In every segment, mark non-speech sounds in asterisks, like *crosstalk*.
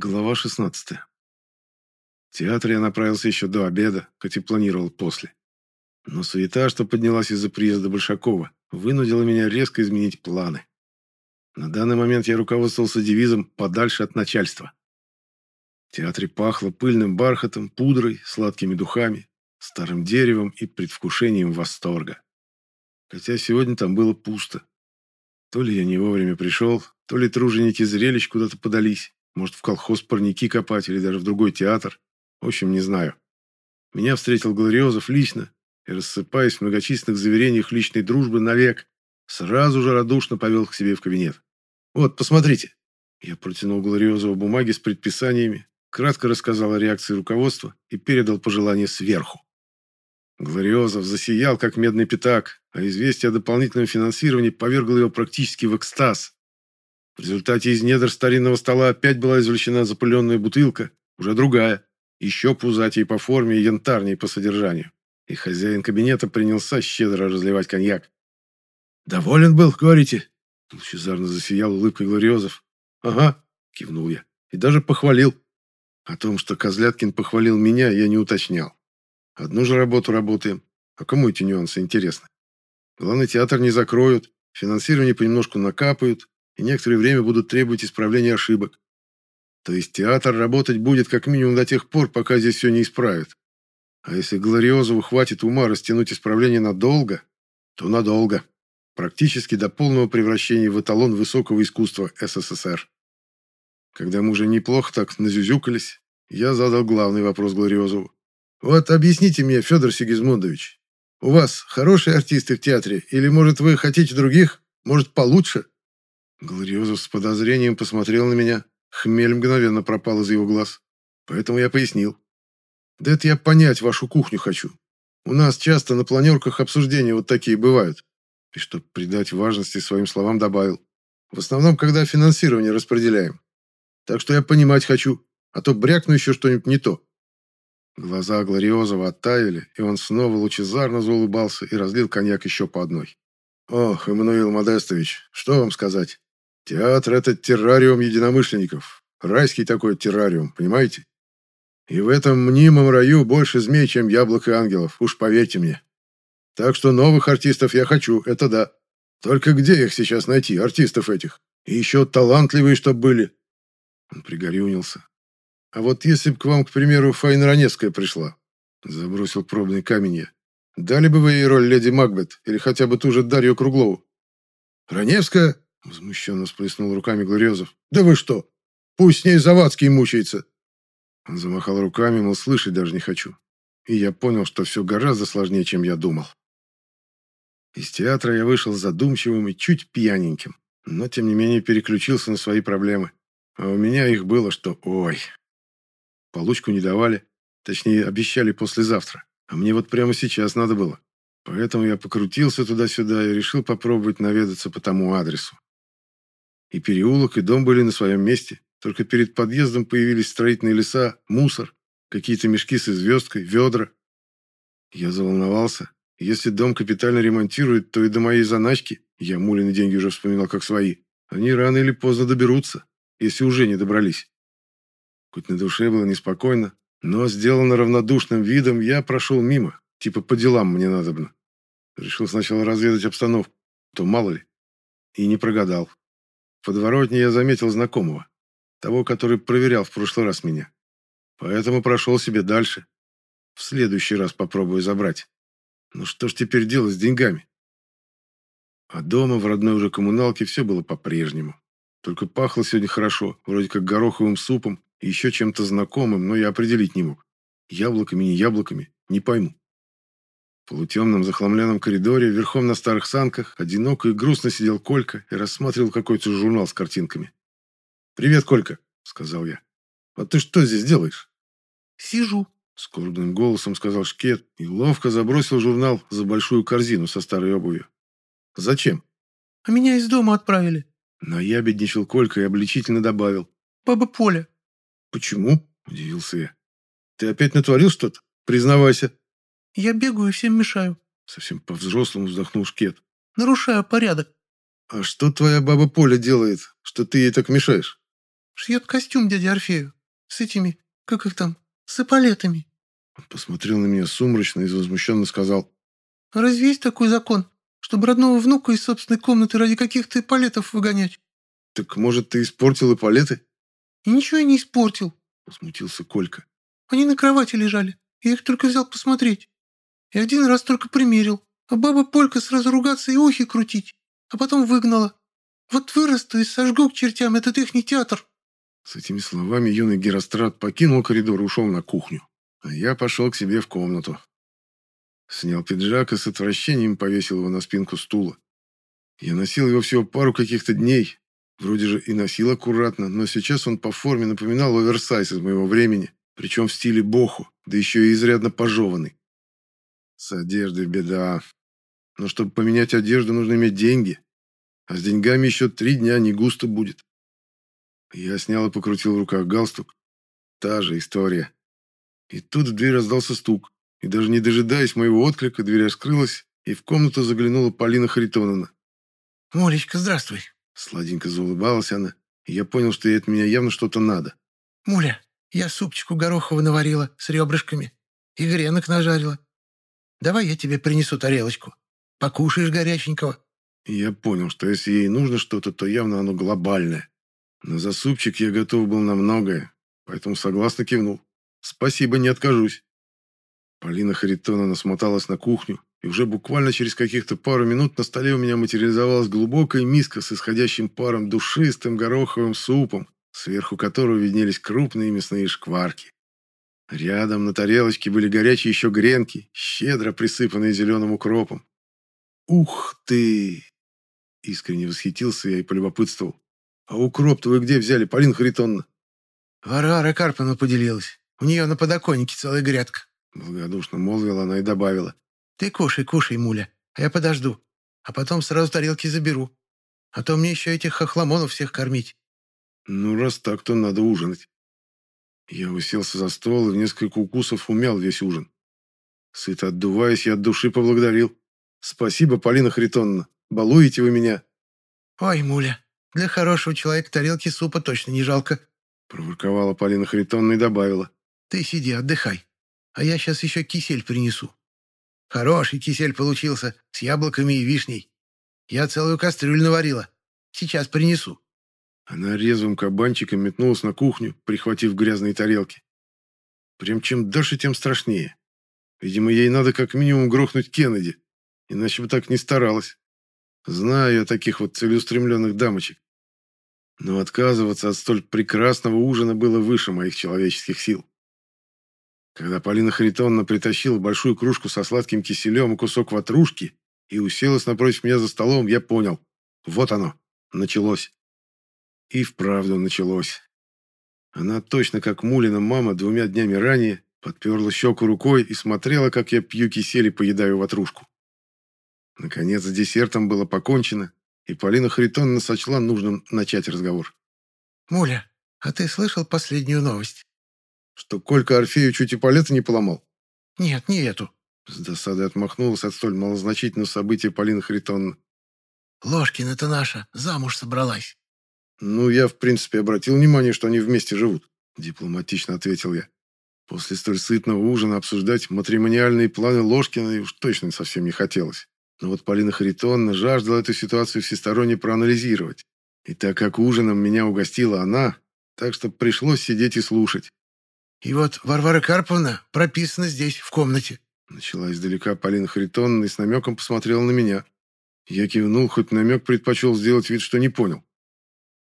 Глава 16. В театр я направился еще до обеда, хоть и планировал после. Но суета, что поднялась из-за приезда Большакова, вынудила меня резко изменить планы. На данный момент я руководствовался девизом «подальше от начальства». В театре пахло пыльным бархатом, пудрой, сладкими духами, старым деревом и предвкушением восторга. Хотя сегодня там было пусто. То ли я не вовремя пришел, то ли труженики зрелищ куда-то подались. Может, в колхоз парники копать или даже в другой театр. В общем, не знаю. Меня встретил Глориозов лично и, рассыпаясь в многочисленных заверениях личной дружбы навек, сразу же радушно повел к себе в кабинет. «Вот, посмотрите». Я протянул Глориозову бумаги с предписаниями, кратко рассказал о реакции руководства и передал пожелание сверху. Глориозов засиял, как медный пятак, а известие о дополнительном финансировании повергло его практически в экстаз. В результате из недр старинного стола опять была извлечена запыленная бутылка, уже другая, еще пузатее по форме и янтарнее по содержанию. И хозяин кабинета принялся щедро разливать коньяк. «Доволен был, говорите?» Лучезарно засиял улыбкой Глориозов. «Ага», — кивнул я, — «и даже похвалил». О том, что Козляткин похвалил меня, я не уточнял. Одну же работу работаем. А кому эти нюансы интересны? Главный театр не закроют, финансирование понемножку накапают, и некоторое время будут требовать исправления ошибок. То есть театр работать будет как минимум до тех пор, пока здесь все не исправят. А если Глориозову хватит ума растянуть исправление надолго, то надолго. Практически до полного превращения в эталон высокого искусства СССР. Когда мы уже неплохо так назюзюкались, я задал главный вопрос Глориозову. «Вот объясните мне, Федор Сигизмундович, у вас хорошие артисты в театре, или, может, вы хотите других? Может, получше?» Глориозов с подозрением посмотрел на меня. Хмель мгновенно пропал из его глаз. Поэтому я пояснил. «Да это я понять вашу кухню хочу. У нас часто на планерках обсуждения вот такие бывают». И чтобы придать важности своим словам добавил. «В основном, когда финансирование распределяем. Так что я понимать хочу, а то брякну еще что-нибудь не то». Глаза Глориозова оттаяли, и он снова лучезарно заулыбался и разлил коньяк еще по одной. «Ох, Эммануил Модестович, что вам сказать? Театр – это террариум единомышленников. Райский такой террариум, понимаете? И в этом мнимом раю больше змей, чем яблок и ангелов, уж поверьте мне. Так что новых артистов я хочу, это да. Только где их сейчас найти, артистов этих? И еще талантливые, чтоб были. Он пригорюнился. А вот если бы к вам, к примеру, Фаина Раневская пришла, забросил пробный камень я, дали бы вы ей роль леди Макбет или хотя бы ту же Дарью Круглову? Раневская? Возмущенно всплеснул руками Глориозов. «Да вы что? Пусть с ней Завадский мучается!» Он замахал руками, мол, слышать даже не хочу. И я понял, что все гораздо сложнее, чем я думал. Из театра я вышел задумчивым и чуть пьяненьким, но тем не менее переключился на свои проблемы. А у меня их было, что ой. Получку не давали, точнее, обещали послезавтра, а мне вот прямо сейчас надо было. Поэтому я покрутился туда-сюда и решил попробовать наведаться по тому адресу. И переулок, и дом были на своем месте. Только перед подъездом появились строительные леса, мусор, какие-то мешки с звездкой, ведра. Я заволновался. Если дом капитально ремонтируют, то и до моей заначки, я Мулины деньги уже вспоминал как свои, они рано или поздно доберутся, если уже не добрались. Хоть на душе было неспокойно, но сделано равнодушным видом, я прошел мимо, типа по делам мне надобно. Решил сначала разведать обстановку, то мало ли. И не прогадал. Подворотне я заметил знакомого, того, который проверял в прошлый раз меня. Поэтому прошел себе дальше. В следующий раз попробую забрать. Ну что ж теперь делать с деньгами? А дома, в родной уже коммуналке, все было по-прежнему. Только пахло сегодня хорошо, вроде как гороховым супом и еще чем-то знакомым, но я определить не мог. Яблоками, не яблоками, не пойму. В полутемном захламленном коридоре, верхом на старых санках, одиноко и грустно сидел Колька и рассматривал какой-то журнал с картинками. «Привет, Колька», — сказал я. «А ты что здесь делаешь?» «Сижу», — скорбным голосом сказал Шкет и ловко забросил журнал за большую корзину со старой обувью. «Зачем?» «А меня из дома отправили». Но я бедничал Колька и обличительно добавил. «Баба Поля». «Почему?» – удивился я. «Ты опять натворил что-то? Признавайся». Я бегаю и всем мешаю. Совсем по-взрослому вздохнул Шкет. Нарушаю порядок. А что твоя баба Поля делает, что ты ей так мешаешь? Шьет костюм дяде Орфею. С этими, как их там, с эполетами. Он посмотрел на меня сумрачно и возмущенно сказал. Разве есть такой закон, чтобы родного внука из собственной комнаты ради каких-то эполетов выгонять? Так может, ты испортил эполеты? И ничего я не испортил. Смутился Колька. Они на кровати лежали. Я их только взял посмотреть. И один раз только примерил. А баба Полька сразу ругаться и ухи крутить. А потом выгнала. Вот вырасту и сожгу к чертям этот ихний театр. С этими словами юный Герострат покинул коридор и ушел на кухню. А я пошел к себе в комнату. Снял пиджак и с отвращением повесил его на спинку стула. Я носил его всего пару каких-то дней. Вроде же и носил аккуратно, но сейчас он по форме напоминал оверсайз из моего времени, причем в стиле боху, да еще и изрядно пожеванный. С одеждой беда. Но чтобы поменять одежду, нужно иметь деньги. А с деньгами еще три дня не густо будет. Я снял и покрутил в руках галстук. Та же история. И тут в дверь раздался стук. И даже не дожидаясь моего отклика, дверь раскрылась, и в комнату заглянула Полина Харитоновна. «Мулечка, здравствуй!» Сладенько заулыбалась она, и я понял, что ей от меня явно что-то надо. «Муля, я супчику горохового наварила с ребрышками и гренок нажарила. Давай я тебе принесу тарелочку. Покушаешь горяченького». Я понял, что если ей нужно что-то, то явно оно глобальное. Но за супчик я готов был на многое, поэтому согласно кивнул. «Спасибо, не откажусь». Полина Харитоновна смоталась на кухню, и уже буквально через каких-то пару минут на столе у меня материализовалась глубокая миска с исходящим паром душистым гороховым супом, сверху которого виднелись крупные мясные шкварки. Рядом на тарелочке были горячие еще гренки, щедро присыпанные зеленым укропом. «Ух ты!» Искренне восхитился я и полюбопытствовал. «А укроп-то вы где взяли, Полина Харитоновна?» «Варвара Карпина поделилась. У нее на подоконнике целая грядка». Благодушно молвила она и добавила. «Ты кушай, кушай, муля, а я подожду. А потом сразу тарелки заберу. А то мне еще этих хохломонов всех кормить». «Ну, раз так, то надо ужинать». Я уселся за стол и в несколько укусов умял весь ужин. Сыто отдуваясь, я от души поблагодарил. «Спасибо, Полина Харитоновна. Балуете вы меня». «Ой, муля, для хорошего человека тарелки супа точно не жалко», проворковала Полина Харитоновна и добавила. «Ты сиди, отдыхай а я сейчас еще кисель принесу. Хороший кисель получился, с яблоками и вишней. Я целую кастрюлю наварила. Сейчас принесу». Она резвым кабанчиком метнулась на кухню, прихватив грязные тарелки. Прям чем дальше, тем страшнее. Видимо, ей надо как минимум грохнуть Кеннеди, иначе бы так не старалась. Знаю я таких вот целеустремленных дамочек. Но отказываться от столь прекрасного ужина было выше моих человеческих сил. Когда Полина Харитоновна притащила большую кружку со сладким киселем и кусок ватрушки и уселась напротив меня за столом, я понял. Вот оно. Началось. И вправду началось. Она точно как Мулина мама двумя днями ранее подперла щеку рукой и смотрела, как я пью кисель и поедаю ватрушку. Наконец, с десертом было покончено, и Полина Харитоновна сочла нужным начать разговор. «Муля, а ты слышал последнюю новость?» Что Колька Орфею чуть и палета не поломал? Нет, не эту. С досадой отмахнулась от столь малозначительного события Полина Харитоновна. Ложкина-то наша, замуж собралась. Ну, я, в принципе, обратил внимание, что они вместе живут, дипломатично ответил я. После столь сытного ужина обсуждать матримониальные планы Ложкиной уж точно совсем не хотелось. Но вот Полина Харитоновна жаждала эту ситуацию всесторонне проанализировать. И так как ужином меня угостила она, так что пришлось сидеть и слушать. И вот Варвара Карповна прописана здесь, в комнате». Начала издалека Полина Харитоновна и с намеком посмотрела на меня. Я кивнул, хоть намек предпочел сделать вид, что не понял.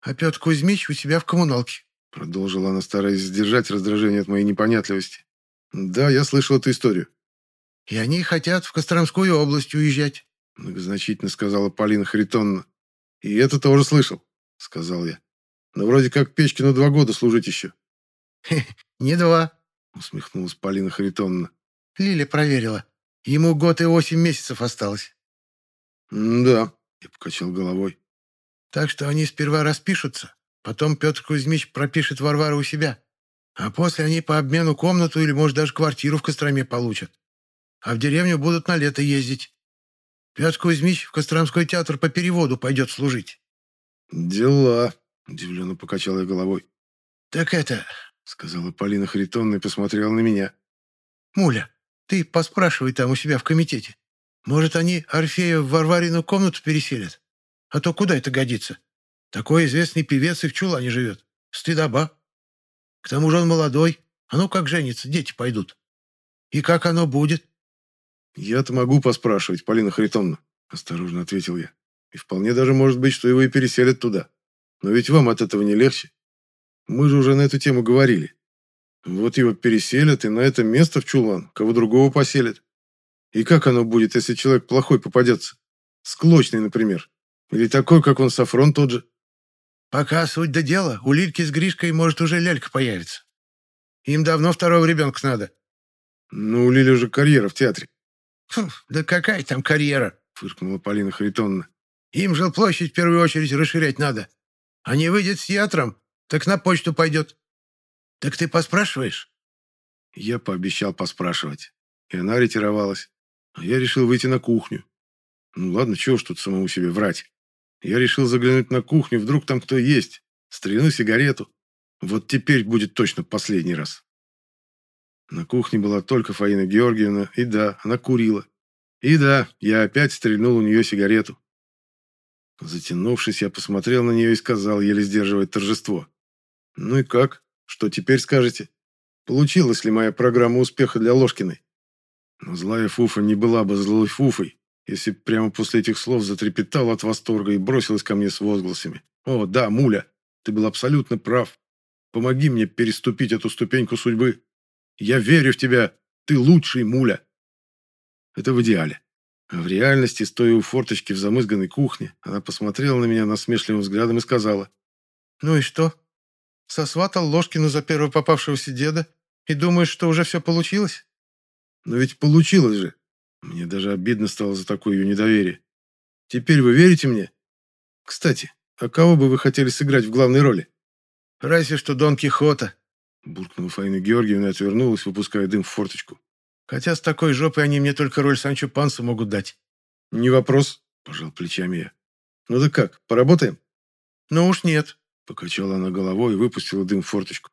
«А Петр Кузьмич у себя в коммуналке», продолжила она, стараясь сдержать раздражение от моей непонятливости. «Да, я слышал эту историю». «И они хотят в Костромскую область уезжать», многозначительно сказала Полина Харитоновна. «И это тоже слышал», сказал я. «Но вроде как Печкину два года служить еще». «Не два», — усмехнулась Полина Харитоновна. «Лиля проверила. Ему год и восемь месяцев осталось». «Да», — я покачал головой. «Так что они сперва распишутся, потом Петр Кузьмич пропишет Варвару у себя, а после они по обмену комнату или, может, даже квартиру в Костроме получат. А в деревню будут на лето ездить. Петр Кузьмич в Костромской театр по переводу пойдет служить». «Дела», — удивленно покачал я головой. «Так это...» — сказала Полина Харитонна и посмотрела на меня. «Муля, ты поспрашивай там у себя в комитете. Может, они Орфея в Варварину комнату переселят? А то куда это годится? Такой известный певец и в чулане живет. Стыдоба. К тому же он молодой. А ну как женится, дети пойдут. И как оно будет?» «Я-то могу поспрашивать, Полина Харитонна», — осторожно ответил я. «И вполне даже может быть, что его и переселят туда. Но ведь вам от этого не легче. Мы же уже на эту тему говорили. Вот его переселят, и на это место в чулан кого другого поселят. И как оно будет, если человек плохой попадется? Склочный, например. Или такой, как он, Сафрон тот же. Пока суть до дела, у Лильки с Гришкой может уже лялька появится. Им давно второго ребенка надо. Ну, у Лили уже карьера в театре. Фу, да какая там карьера? Фыркнула Полина Харитонна. Им жилплощадь в первую очередь расширять надо. А не выйдет с театром, так на почту пойдет. Так ты поспрашиваешь? Я пообещал поспрашивать. И она ретировалась. А я решил выйти на кухню. Ну ладно, чего уж тут самому себе врать. Я решил заглянуть на кухню, вдруг там кто есть. Стряну сигарету. Вот теперь будет точно последний раз. На кухне была только Фаина Георгиевна, и да, она курила. И да, я опять стрельнул у нее сигарету. Затянувшись, я посмотрел на нее и сказал, еле сдерживая торжество. «Ну и как? Что теперь скажете? Получилась ли моя программа успеха для Ложкиной?» Но злая Фуфа не была бы злой Фуфой, если прямо после этих слов затрепетала от восторга и бросилась ко мне с возгласами. «О, да, Муля, ты был абсолютно прав. Помоги мне переступить эту ступеньку судьбы. Я верю в тебя. Ты лучший, Муля». Это в идеале. А в реальности, стоя у форточки в замызганной кухне, она посмотрела на меня насмешливым взглядом и сказала. «Ну и что? Сосватал Ложкину за первого попавшегося деда и думаешь, что уже все получилось?» «Но ведь получилось же. Мне даже обидно стало за такое ее недоверие. Теперь вы верите мне? Кстати, а кого бы вы хотели сыграть в главной роли?» «Разве что Дон Кихота», — буркнула Фаина Георгиевна и отвернулась, выпуская дым в форточку. Хотя с такой жопой они мне только роль Санчо Панса могут дать. Не вопрос, пожал плечами я. Ну да как, поработаем? Ну уж нет. Покачала она головой и выпустила дым в форточку.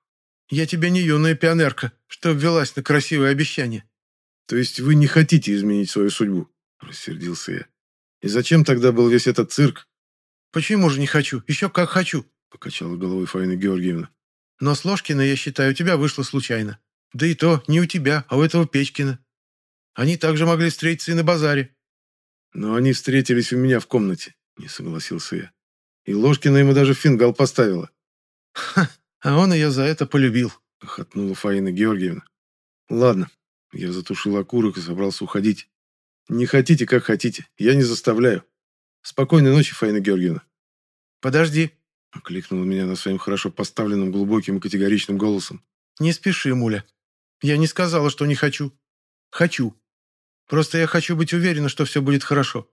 Я тебе не юная пионерка, что ввелась на красивое обещание. То есть вы не хотите изменить свою судьбу? Рассердился я. И зачем тогда был весь этот цирк? Почему же не хочу? Еще как хочу. Покачала головой Фаина Георгиевна. Но с Ложкина, я считаю, у тебя вышло случайно. Да и то не у тебя, а у этого Печкина. Они также могли встретиться и на базаре. Но они встретились у меня в комнате, не согласился я. И Ложкина ему даже фингал поставила. Ха, а он ее за это полюбил, хохотнула Фаина Георгиевна. Ладно, я затушил окурок и собрался уходить. Не хотите, как хотите, я не заставляю. Спокойной ночи, Фаина Георгиевна. Подожди, окликнула меня на своим хорошо поставленным глубоким и категоричным голосом. Не спеши, Муля. Я не сказала, что не хочу. Хочу. Просто я хочу быть уверена, что все будет хорошо.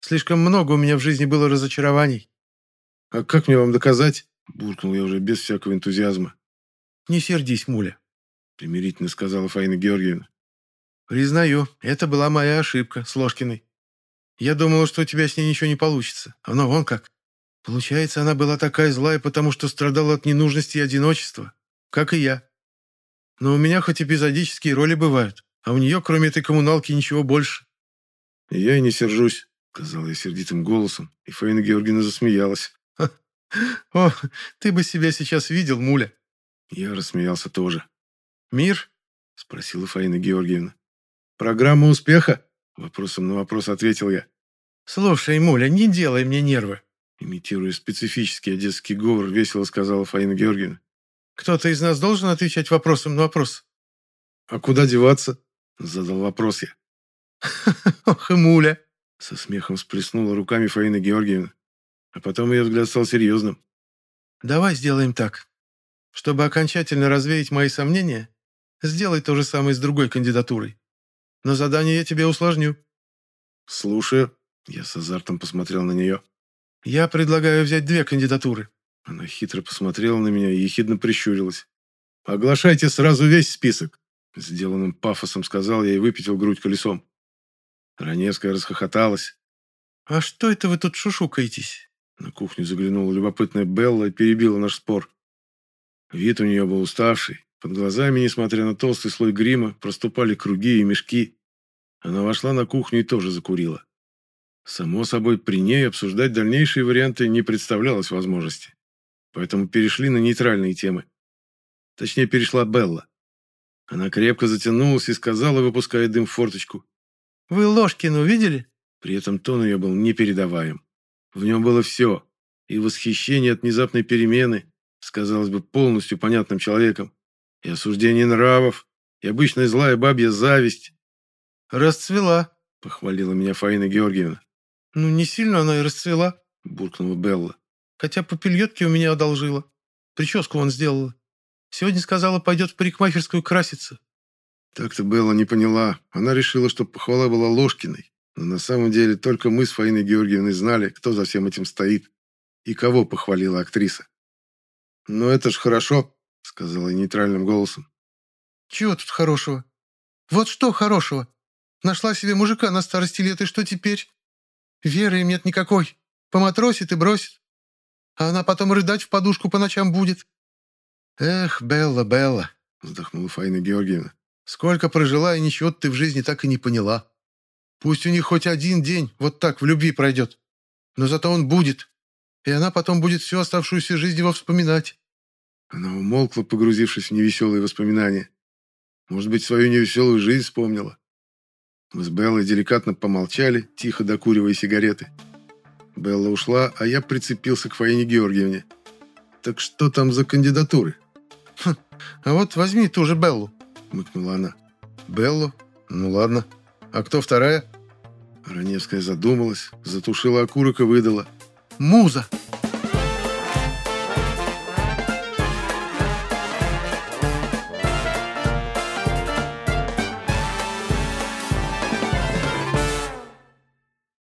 Слишком много у меня в жизни было разочарований. А как мне вам доказать? Буркнул я уже без всякого энтузиазма. Не сердись, Муля. Примирительно сказала Фаина Георгиевна. Признаю, это была моя ошибка с Ложкиной. Я думала, что у тебя с ней ничего не получится. Оно вон как. Получается, она была такая злая, потому что страдала от ненужности и одиночества. Как и я. Но у меня хоть эпизодические роли бывают, а у нее, кроме этой коммуналки, ничего больше». «Я и не сержусь», — сказал я сердитым голосом, и Фаина Георгиевна засмеялась. *laughs* «О, ты бы себя сейчас видел, муля!» Я рассмеялся тоже. «Мир?» — спросила Фаина Георгиевна. «Программа успеха?» — вопросом на вопрос ответил я. «Слушай, муля, не делай мне нервы!» Имитируя специфический одесский говор, весело сказала Фаина Георгиевна. Кто-то из нас должен отвечать вопросом на вопрос. «А куда деваться?» – задал вопрос я. *laughs* «Ох и муля!» – со смехом сплеснула руками Фаина Георгиевна. А потом ее взгляд стал серьезным. «Давай сделаем так. Чтобы окончательно развеять мои сомнения, сделай то же самое с другой кандидатурой. Но задание я тебе усложню». «Слушаю». Я с азартом посмотрел на нее. «Я предлагаю взять две кандидатуры. Она хитро посмотрела на меня и ехидно прищурилась. «Оглашайте сразу весь список!» Сделанным пафосом сказал я и выпятил грудь колесом. Раневская расхохоталась. «А что это вы тут шушукаетесь?» На кухню заглянула любопытная Белла и перебила наш спор. Вид у нее был уставший. Под глазами, несмотря на толстый слой грима, проступали круги и мешки. Она вошла на кухню и тоже закурила. Само собой, при ней обсуждать дальнейшие варианты не представлялось возможности. Поэтому перешли на нейтральные темы. Точнее, перешла Белла. Она крепко затянулась и сказала, выпуская дым в форточку. «Вы Ложкину видели?» При этом тон ее был непередаваем. В нем было все. И восхищение от внезапной перемены, сказалось бы, полностью понятным человеком, и осуждение нравов, и обычная злая бабья зависть. «Расцвела», — похвалила меня Фаина Георгиевна. «Ну, не сильно она и расцвела», — буркнула Белла. «Хотя попельотки у меня одолжила. Прическу он сделала. Сегодня сказала, пойдет в парикмахерскую краситься». Так-то Белла не поняла. Она решила, что похвала была Ложкиной. Но на самом деле только мы с Фаиной Георгиевной знали, кто за всем этим стоит и кого похвалила актриса. «Но это ж хорошо», — сказала нейтральным голосом. «Чего тут хорошего? Вот что хорошего? Нашла себе мужика на старости лет, и что теперь? Веры им нет никакой. Поматросит и бросит. А она потом рыдать в подушку по ночам будет. Эх, Белла, Белла, вздохнула Фаина Георгиевна. Сколько прожила, и ничего ты в жизни так и не поняла. Пусть у них хоть один день вот так в любви пройдет. Но зато он будет. И она потом будет всю оставшуюся жизнь его вспоминать. Она умолкла, погрузившись в невеселые воспоминания. Может быть, свою невеселую жизнь вспомнила. Мы с Беллой деликатно помолчали, тихо докуривая сигареты. Белла ушла, а я прицепился к Фаине Георгиевне. «Так что там за кандидатуры?» хм, «А вот возьми ту же Беллу», — мыкнула она. «Беллу? Ну ладно. А кто вторая?» Раневская задумалась, затушила окурок и выдала. «Муза!»